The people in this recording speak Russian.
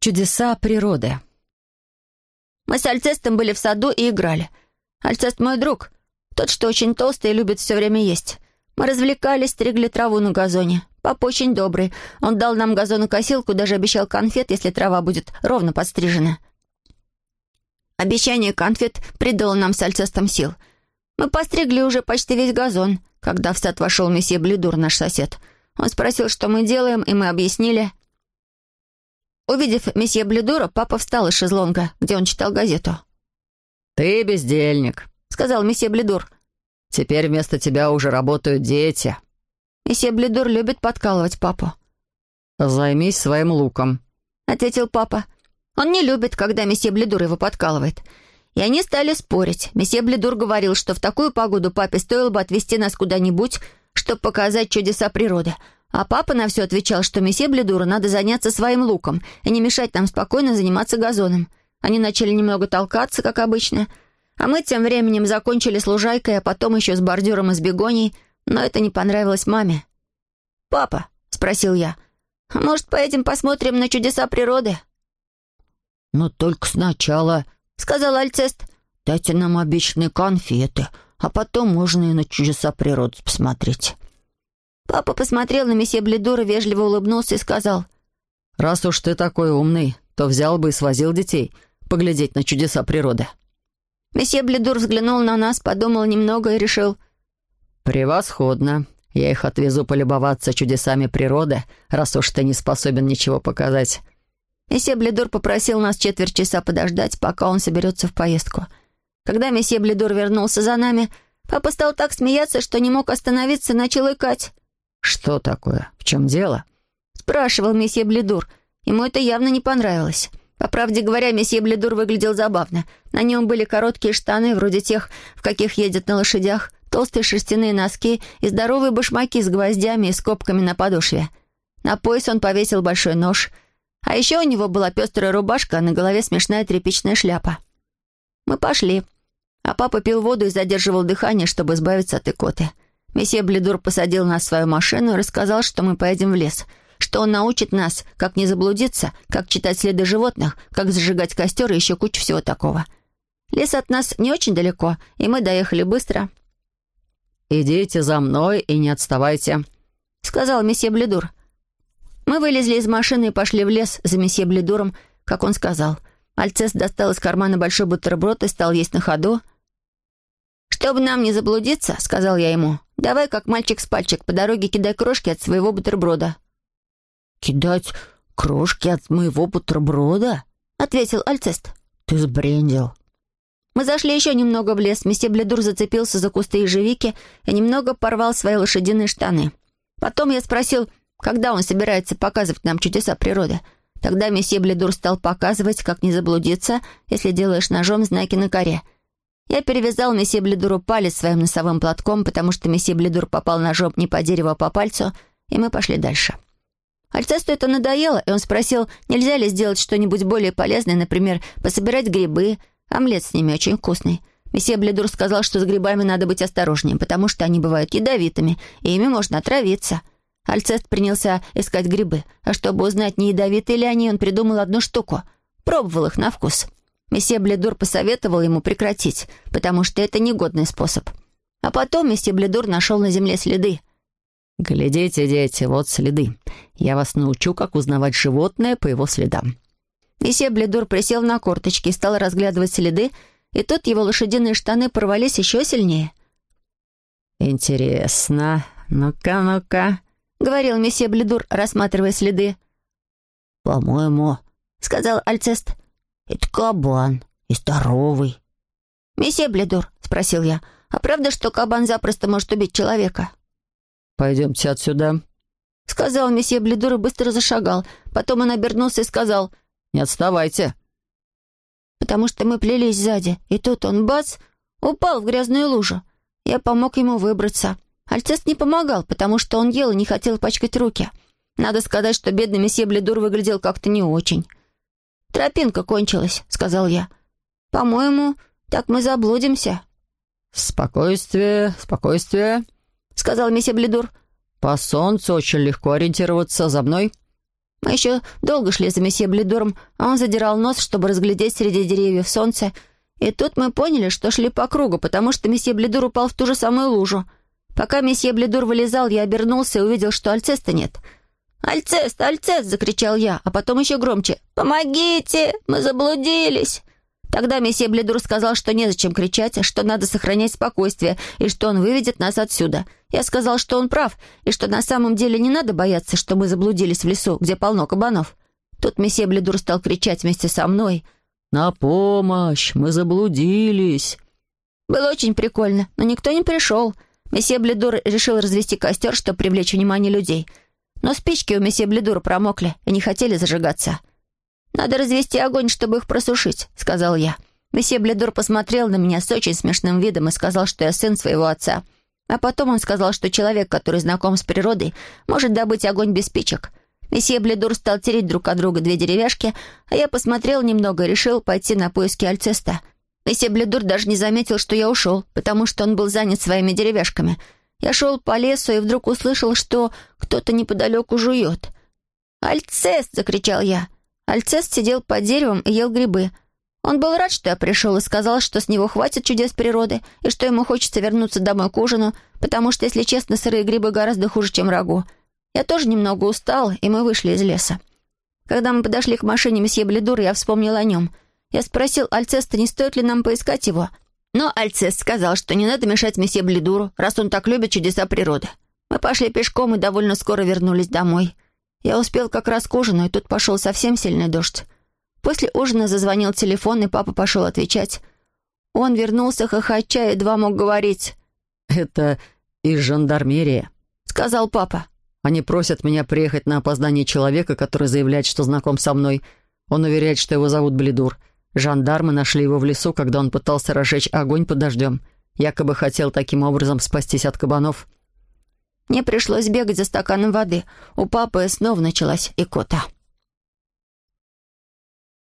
Чудеса природы. Мы с Альцестом были в саду и играли. Альцест мой друг, тот, что очень толстый и любит все время есть. Мы развлекались, стригли траву на газоне. Папа очень добрый. Он дал нам газонокосилку, даже обещал конфет, если трава будет ровно подстрижена. Обещание конфет придало нам с Альцестом сил. Мы постригли уже почти весь газон, когда в сад вошел месье Блюдур, наш сосед. Он спросил, что мы делаем, и мы объяснили. Увидев месье Блюдура, папа встал из шезлонга, где он читал газету. «Ты бездельник», — сказал месье Блюдур. «Теперь вместо тебя уже работают дети». Месье Блюдур любит подкалывать папу. «Займись своим луком», — ответил папа. Он не любит, когда месье Бледур его подкалывает. И они стали спорить. Месье Бледур говорил, что в такую погоду папе стоило бы отвезти нас куда-нибудь, чтобы показать чудеса природы. А папа на все отвечал, что месье Бледуру надо заняться своим луком и не мешать нам спокойно заниматься газоном. Они начали немного толкаться, как обычно. А мы тем временем закончили с лужайкой, а потом еще с бордюром из бегоний, но это не понравилось маме. «Папа», — спросил я, — «может, поедем посмотрим на чудеса природы?» «Но только сначала», — сказал Альцест, — «дайте нам обещанные конфеты, а потом можно и на чудеса природы посмотреть». Папа посмотрел на месье Бледура, вежливо улыбнулся и сказал, «Раз уж ты такой умный, то взял бы и свозил детей поглядеть на чудеса природы». Месье Бледур взглянул на нас, подумал немного и решил, «Превосходно. Я их отвезу полюбоваться чудесами природы, раз уж ты не способен ничего показать. Месье Бледур попросил нас четверть часа подождать, пока он соберется в поездку. Когда месье Бледур вернулся за нами, папа стал так смеяться, что не мог остановиться, начал икать. «Что такое? В чем дело?» спрашивал месье Бледур. Ему это явно не понравилось. По правде говоря, месье Бледур выглядел забавно. На нем были короткие штаны, вроде тех, в каких едет на лошадях, толстые шерстяные носки и здоровые башмаки с гвоздями и скобками на подошве. На пояс он повесил большой нож — а еще у него была пестрая рубашка, а на голове смешная тряпичная шляпа. Мы пошли. А папа пил воду и задерживал дыхание, чтобы избавиться от икоты. Месье Бледур посадил нас в свою машину и рассказал, что мы поедем в лес, что он научит нас, как не заблудиться, как читать следы животных, как зажигать костер и еще кучу всего такого. Лес от нас не очень далеко, и мы доехали быстро. «Идите за мной и не отставайте», — сказал месье Бледур. Мы вылезли из машины и пошли в лес за месье Бледуром, как он сказал. Альцес достал из кармана большой бутерброд и стал есть на ходу. «Чтобы нам не заблудиться», — сказал я ему, — «давай, как мальчик с пальчик, по дороге кидай крошки от своего бутерброда». «Кидать крошки от моего бутерброда?» — ответил Альцест. «Ты сбрендил». Мы зашли еще немного в лес. Месье Бледур зацепился за кусты ежевики и немного порвал свои лошадиные штаны. Потом я спросил, когда он собирается показывать нам чудеса природы? Тогда месье Бледур стал показывать, как не заблудиться, если делаешь ножом знаки на коре. Я перевязал месье Бледуру палец своим носовым платком, потому что месье Бледур попал ножом не по дереву, а по пальцу, и мы пошли дальше. Альцесту это надоело, и он спросил, нельзя ли сделать что-нибудь более полезное, например, пособирать грибы. Омлет с ними очень вкусный. Месье Бледур сказал, что с грибами надо быть осторожнее, потому что они бывают ядовитыми, и ими можно отравиться. Альцест принялся искать грибы, а чтобы узнать, не ядовиты ли они, он придумал одну штуку. Пробовал их на вкус. Месье Бледур посоветовал ему прекратить, потому что это негодный способ. А потом месье Бледур нашел на земле следы. «Глядите, дети, вот следы. Я вас научу, как узнавать животное по его следам». Месье Бледур присел на корточки и стал разглядывать следы, и тут его лошадиные штаны порвались еще сильнее. «Интересно. Ну-ка, ну-ка», — говорил месье Бледур, рассматривая следы. «По-моему», — сказал Альцест, — «это кабан и здоровый». «Месье Бледур», — спросил я, — «а правда, что кабан запросто может убить человека?» «Пойдемте отсюда», — сказал месье Бледур и быстро зашагал. Потом он обернулся и сказал, «Не отставайте». Потому что мы плелись сзади, и тут он, бац, упал в грязную лужу. Я помог ему выбраться. Альцест не помогал, потому что он ел и не хотел пачкать руки. Надо сказать, что бедный месье Бледур выглядел как-то не очень. «Тропинка кончилась», — сказал я. «По-моему, так мы заблудимся». «Спокойствие, спокойствие», — сказал месье Бледур. «По солнцу очень легко ориентироваться за мной». Мы еще долго шли за месье Бледуром, а он задирал нос, чтобы разглядеть среди деревьев солнце. И тут мы поняли, что шли по кругу, потому что месье Бледур упал в ту же самую лужу. Пока месье Бледур вылезал, я обернулся и увидел, что Альцеста нет. «Альцест! Альцест!» — закричал я, а потом еще громче. «Помогите! Мы заблудились!» Тогда месье Бледур сказал, что незачем кричать, что надо сохранять спокойствие, и что он выведет нас отсюда. Я сказал, что он прав, и что на самом деле не надо бояться, что мы заблудились в лесу, где полно кабанов. Тут месье Бледур стал кричать вместе со мной. «На помощь! Мы заблудились!» Было очень прикольно, но никто не пришел. Месье Бледур решил развести костер, чтобы привлечь внимание людей. Но спички у месье Бледура промокли и не хотели зажигаться. «Надо развести огонь, чтобы их просушить», — сказал я. Месье Бледур посмотрел на меня с очень смешным видом и сказал, что я сын своего отца. А потом он сказал, что человек, который знаком с природой, может добыть огонь без спичек. Месье Бледур стал тереть друг от друга две деревяшки, а я посмотрел немного и решил пойти на поиски Альцеста. Месье Бледур даже не заметил, что я ушел, потому что он был занят своими деревяшками. Я шел по лесу и вдруг услышал, что кто-то неподалеку жует. «Альцест!» — закричал я. Альцест сидел под деревом и ел грибы. Он был рад, что я пришел, и сказал, что с него хватит чудес природы, и что ему хочется вернуться домой к ужину, потому что, если честно, сырые грибы гораздо хуже, чем рагу. Я тоже немного устал, и мы вышли из леса. Когда мы подошли к машине месье Бледура, я вспомнил о нем. Я спросил Альцеста, не стоит ли нам поискать его. Но Альцест сказал, что не надо мешать месье Бледуру, раз он так любит чудеса природы. Мы пошли пешком и довольно скоро вернулись домой. Я успел как раз к ужину, и тут пошел совсем сильный дождь. После ужина зазвонил телефон, и папа пошел отвечать. Он вернулся хохоча едва мог говорить. «Это из жандармерии», — сказал папа. «Они просят меня приехать на опоздание человека, который заявляет, что знаком со мной. Он уверяет, что его зовут Бледур. Жандармы нашли его в лесу, когда он пытался разжечь огонь под дождем. Якобы хотел таким образом спастись от кабанов». Мне пришлось бегать за стаканом воды. У папы снова началась икота.